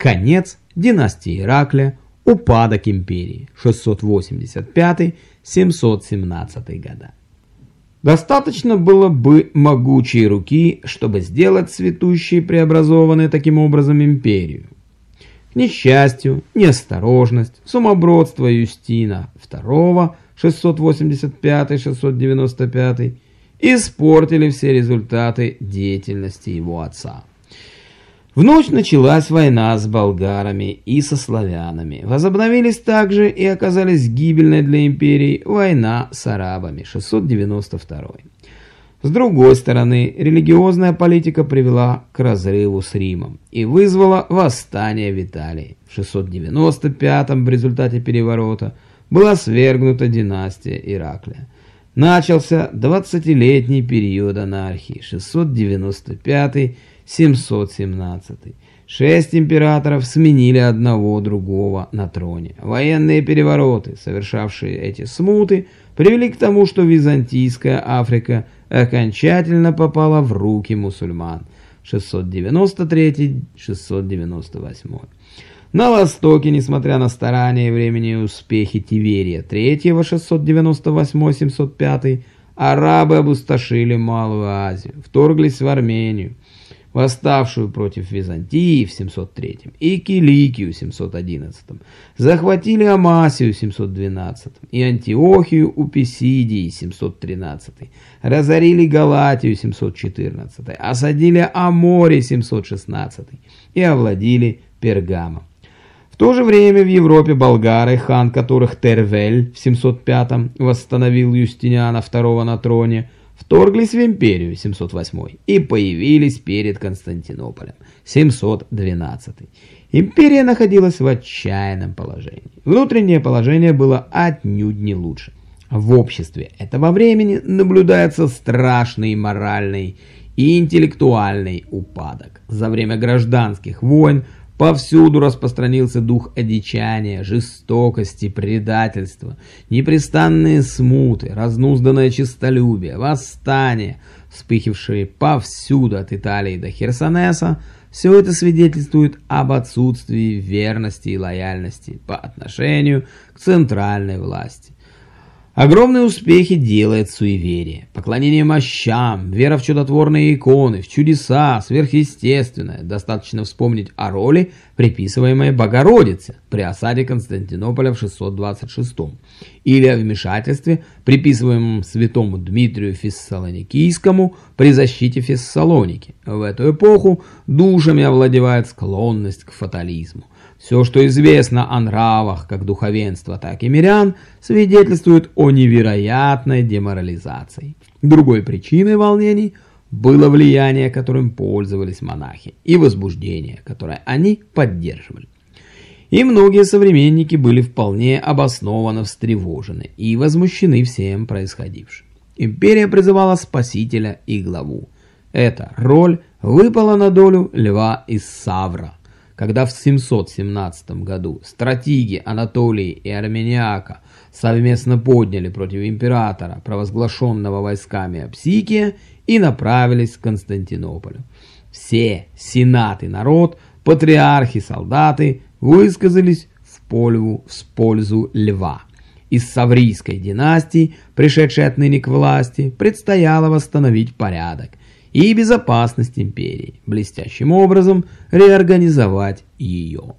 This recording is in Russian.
Конец династии Ираклия, упадок империи 685-717 года. Достаточно было бы могучей руки, чтобы сделать цветущей преобразованной таким образом империю. К несчастью, неосторожность, сумасбродство Юстина II 685-695 испортили все результаты деятельности его отца. В ночь началась война с болгарами и со славянами. Возобновились также и оказались гибельной для империи война с арабами 692. С другой стороны, религиозная политика привела к разрыву с Римом и вызвала восстание в Италии. В 695 в результате переворота была свергнута династия Ираклия. Начался 20-летний период анархии 695 717. Шесть императоров сменили одного другого на троне. Военные перевороты, совершавшие эти смуты, привели к тому, что Византийская Африка окончательно попала в руки мусульман. 693-698. На востоке, несмотря на старания времени и успехи Тиверия III 698-705, арабы обустошили Малую Азию, вторглись в Армению, восставшую против Византии в 703 и Киликию в 711, захватили Амасию в 712 и Антиохию у Писидии 713, разорили Галатию 714, осадили Амори 716 и овладели Пергамом. В то же время в Европе болгары, хан которых Тервель в 705 восстановил Юстиниана II на троне, вторглись в империю 708 и появились перед Константинополем 712. Империя находилась в отчаянном положении. Внутреннее положение было отнюдь не лучше. В обществе этого времени наблюдается страшный моральный и интеллектуальный упадок. За время гражданских войн Повсюду распространился дух одичания, жестокости, предательства, непрестанные смуты, разнузданное честолюбие, восстания, вспыхившие повсюду от Италии до Херсонеса, все это свидетельствует об отсутствии верности и лояльности по отношению к центральной власти. Огромные успехи делает суеверие, поклонение мощам, вера в чудотворные иконы, в чудеса, сверхъестественное. Достаточно вспомнить о роли, приписываемой Богородице при осаде Константинополя в 626 или о вмешательстве, приписываемом святому Дмитрию Фессалоникийскому при защите Фессалоники. В эту эпоху душами овладевает склонность к фатализму. Все, что известно о нравах как духовенства, так и мирян, свидетельствует о невероятной деморализации. Другой причиной волнений было влияние, которым пользовались монахи, и возбуждение, которое они поддерживали. И многие современники были вполне обоснованно встревожены и возмущены всем происходившим. Империя призывала спасителя и главу. Эта роль выпала на долю льва из Савра, когда в 717 году стратеги Анатолии и Армениака совместно подняли против императора, провозглашенного войсками Апсикия, и направились к Константинополю. Все, сенат и народ, патриархи, солдаты высказались в пользу, в пользу льва. Из Саврийской династии, пришедшей отныне к власти, предстояло восстановить порядок и безопасность империи, блестящим образом реорганизовать ее.